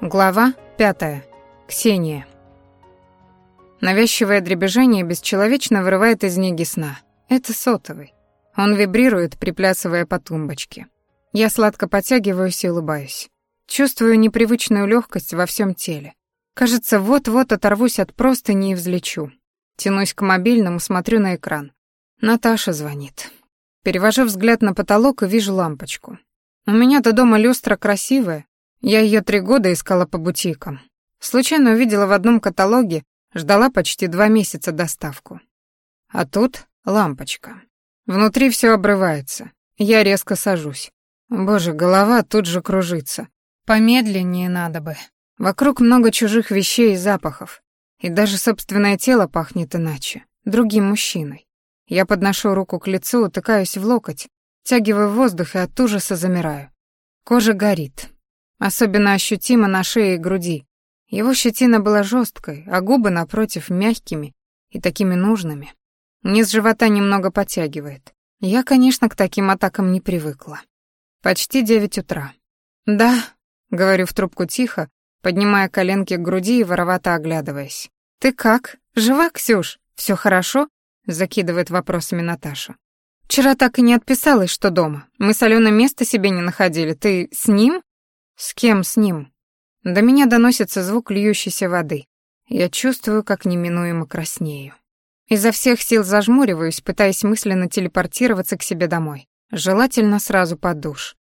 Глава пятая. Ксения. Навязчивое дребезжание бесчеловечно вырывает из неги сна. Это сотовый. Он вибрирует, приплясывая по тумбочке. Я сладко подтягиваюсь и улыбаюсь. Чувствую непривычную легкость во всем теле. Кажется, вот-вот оторвусь от простыни и взлечу. Тянусь к мобильному, смотрю на экран. Наташа звонит. Перевожу взгляд на потолок и вижу лампочку. У меня-то дома люстра красивая, я ее три года искала по бутикам. Случайно увидела в одном каталоге, ждала почти два месяца доставку. А тут лампочка. Внутри все обрывается. Я резко сажусь. Боже, голова тут же кружится. Помедленнее надо бы. Вокруг много чужих вещей и запахов. И даже собственное тело пахнет иначе, другим мужчиной. Я подношу руку к лицу, утыкаюсь в локоть, тягиваю воздух и от ужаса замираю. Кожа горит, Особенно ощутимо на шее и груди. Его щетина была жесткой, а губы, напротив, мягкими и такими нужными. Низ живота немного подтягивает. Я, конечно, к таким атакам не привыкла. Почти девять утра. «Да», — говорю в трубку тихо, поднимая коленки к груди и воровато оглядываясь. «Ты как? Жива, Ксюш? Все хорошо?» — закидывает вопросами Наташа. «Вчера так и не отписалась, что дома. Мы с Аленой места себе не находили. Ты с ним?» «С кем с ним?» До меня доносится звук льющейся воды. Я чувствую, как неминуемо краснею. Изо всех сил зажмуриваюсь, пытаясь мысленно телепортироваться к себе домой. Желательно сразу под душ.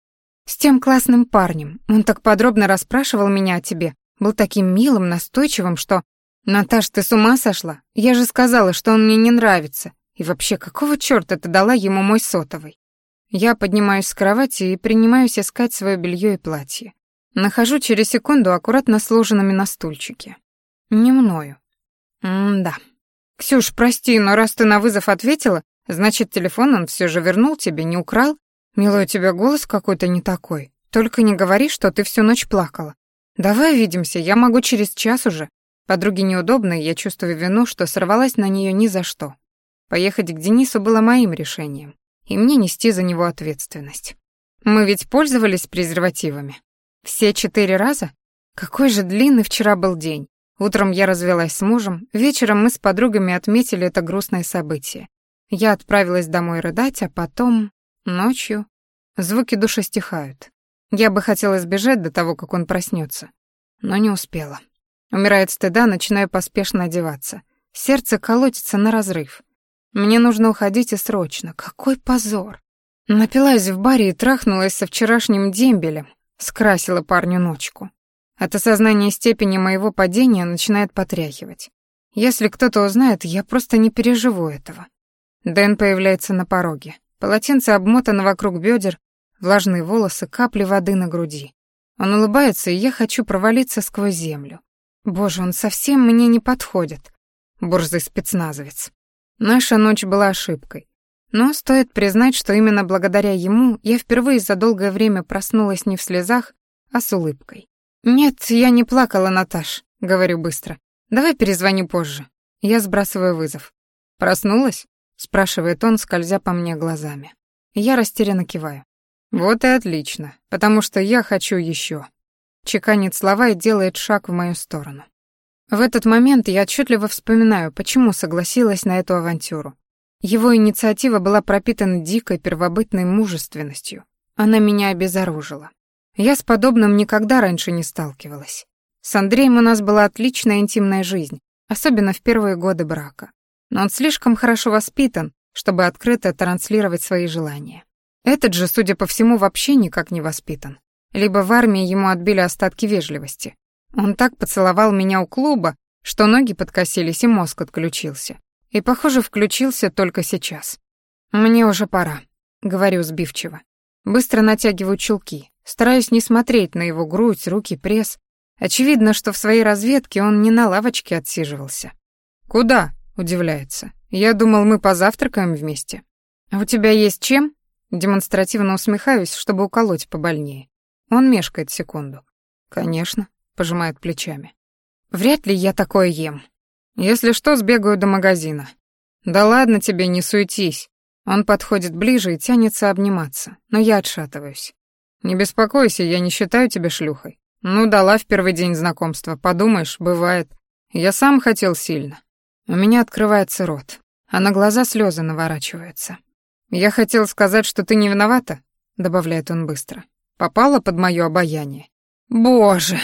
С тем классным парнем. Он так подробно расспрашивал меня о тебе. Был таким милым, настойчивым, что... «Наташ, ты с ума сошла? Я же сказала, что он мне не нравится. И вообще, какого чёрта ты дала ему мой сотовый?» Я поднимаюсь с кровати и принимаюсь искать свое белье и платье. Нахожу через секунду аккуратно сложенными на стульчике. Не мною. М-да. Ксюш, прости, но раз ты на вызов ответила, значит, телефон он все же вернул тебе, не украл? Милый, у тебя голос какой-то не такой. Только не говори, что ты всю ночь плакала. Давай увидимся, я могу через час уже. Подруге неудобно, и я чувствую вину, что сорвалась на нее ни за что. Поехать к Денису было моим решением, и мне нести за него ответственность. Мы ведь пользовались презервативами. Все четыре раза? Какой же длинный вчера был день. Утром я развелась с мужем, вечером мы с подругами отметили это грустное событие. Я отправилась домой рыдать, а потом... Ночью... Звуки души стихают. Я бы хотела сбежать до того, как он проснется, но не успела. Умирает стыда, начинаю поспешно одеваться. Сердце колотится на разрыв. Мне нужно уходить и срочно. Какой позор. Напилась в баре и трахнулась со вчерашним дембелем, Скрасила парню ночку. От осознания степени моего падения начинает потряхивать. Если кто-то узнает, я просто не переживу этого. Дэн появляется на пороге. Полотенце обмотано вокруг бедер, влажные волосы, капли воды на груди. Он улыбается, и я хочу провалиться сквозь землю. Боже, он совсем мне не подходит. Борзый спецназовец. Наша ночь была ошибкой. Но стоит признать, что именно благодаря ему я впервые за долгое время проснулась не в слезах, а с улыбкой. «Нет, я не плакала, Наташ», — говорю быстро. «Давай перезвоню позже». Я сбрасываю вызов. «Проснулась?» — спрашивает он, скользя по мне глазами. Я растерянно киваю. «Вот и отлично, потому что я хочу еще. Чеканит слова и делает шаг в мою сторону. В этот момент я отчетливо вспоминаю, почему согласилась на эту авантюру. Его инициатива была пропитана дикой первобытной мужественностью. Она меня обезоружила. Я с подобным никогда раньше не сталкивалась. С Андреем у нас была отличная интимная жизнь, особенно в первые годы брака. Но он слишком хорошо воспитан, чтобы открыто транслировать свои желания. Этот же, судя по всему, вообще никак не воспитан. Либо в армии ему отбили остатки вежливости. Он так поцеловал меня у клуба, что ноги подкосились и мозг отключился. И, похоже, включился только сейчас. «Мне уже пора», — говорю сбивчиво. Быстро натягиваю чулки, стараюсь не смотреть на его грудь, руки, пресс. Очевидно, что в своей разведке он не на лавочке отсиживался. «Куда?» — удивляется. «Я думал, мы позавтракаем вместе». «А у тебя есть чем?» Демонстративно усмехаюсь, чтобы уколоть побольнее. Он мешкает секунду. «Конечно», — пожимает плечами. «Вряд ли я такое ем. Если что, сбегаю до магазина. Да ладно тебе, не суетись. Он подходит ближе и тянется обниматься, но я отшатываюсь. Не беспокойся, я не считаю тебя шлюхой. Ну, дала в первый день знакомства, подумаешь, бывает. Я сам хотел сильно. У меня открывается рот, а на глаза слезы наворачиваются. Я хотел сказать, что ты не виновата, добавляет он быстро. Попала под моё обаяние. Боже,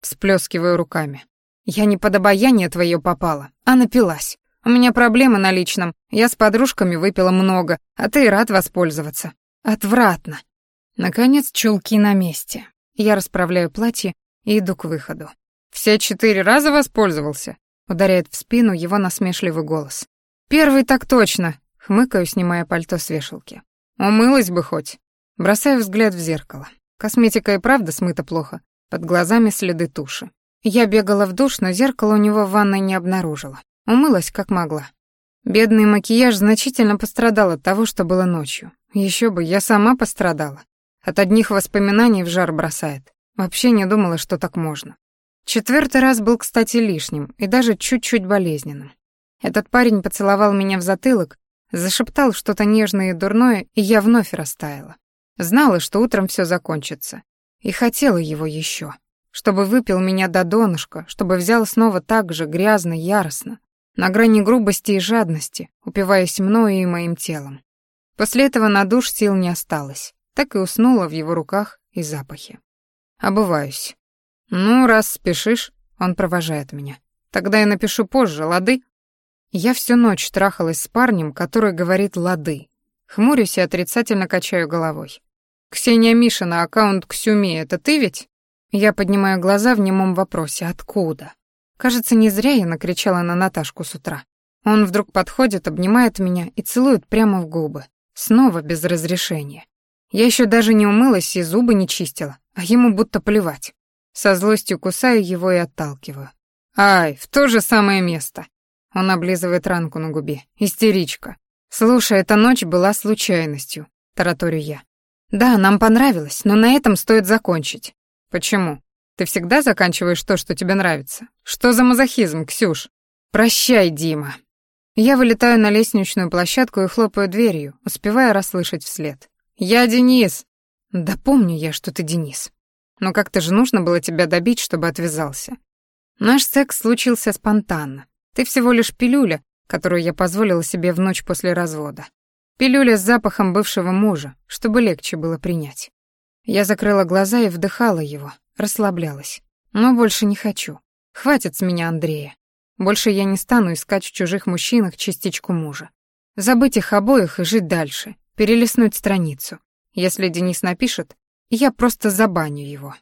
всплескиваю руками. Я не под обаяние твое попала, а напилась. У меня проблемы на личном. Я с подружками выпила много, а ты рад воспользоваться. Отвратно. Наконец чулки на месте. Я расправляю платье и иду к выходу. «Все четыре раза воспользовался?» — ударяет в спину его насмешливый голос. «Первый так точно!» — хмыкаю, снимая пальто с вешалки. «Умылась бы хоть!» Бросаю взгляд в зеркало. Косметика и правда смыта плохо. Под глазами следы туши. Я бегала в душ, но зеркало у него в ванной не обнаружила. Умылась как могла. Бедный макияж значительно пострадал от того, что было ночью. Еще бы, я сама пострадала. От одних воспоминаний в жар бросает. Вообще не думала, что так можно. Четвертый раз был, кстати, лишним и даже чуть-чуть болезненным. Этот парень поцеловал меня в затылок, зашептал что-то нежное и дурное, и я вновь растаяла. Знала, что утром все закончится. И хотела его еще, Чтобы выпил меня до донышка, чтобы взял снова так же грязно, яростно, на грани грубости и жадности, упиваясь мною и моим телом. После этого на душ сил не осталось, так и уснула в его руках и запахе. Обываюсь. «Ну, раз спешишь», — он провожает меня. «Тогда я напишу позже, лады?» Я всю ночь трахалась с парнем, который говорит «лады». Хмурюсь и отрицательно качаю головой. «Ксения Мишина, аккаунт Ксюми, это ты ведь?» Я поднимаю глаза в немом вопросе «Откуда?». Кажется, не зря я накричала на Наташку с утра. Он вдруг подходит, обнимает меня и целует прямо в губы. Снова без разрешения. Я еще даже не умылась и зубы не чистила, а ему будто плевать. Со злостью кусаю его и отталкиваю. «Ай, в то же самое место!» Он облизывает ранку на губе. Истеричка. «Слушай, эта ночь была случайностью», — тараторю я. «Да, нам понравилось, но на этом стоит закончить». «Почему?» Ты всегда заканчиваешь то, что тебе нравится? Что за мазохизм, Ксюш? Прощай, Дима. Я вылетаю на лестничную площадку и хлопаю дверью, успевая расслышать вслед. Я Денис. Да помню я, что ты Денис. Но как-то же нужно было тебя добить, чтобы отвязался. Наш секс случился спонтанно. Ты всего лишь пилюля, которую я позволила себе в ночь после развода. Пилюля с запахом бывшего мужа, чтобы легче было принять. Я закрыла глаза и вдыхала его, расслаблялась. Но больше не хочу. Хватит с меня Андрея. Больше я не стану искать в чужих мужчинах частичку мужа. Забыть их обоих и жить дальше, перелистнуть страницу. Если Денис напишет, я просто забаню его.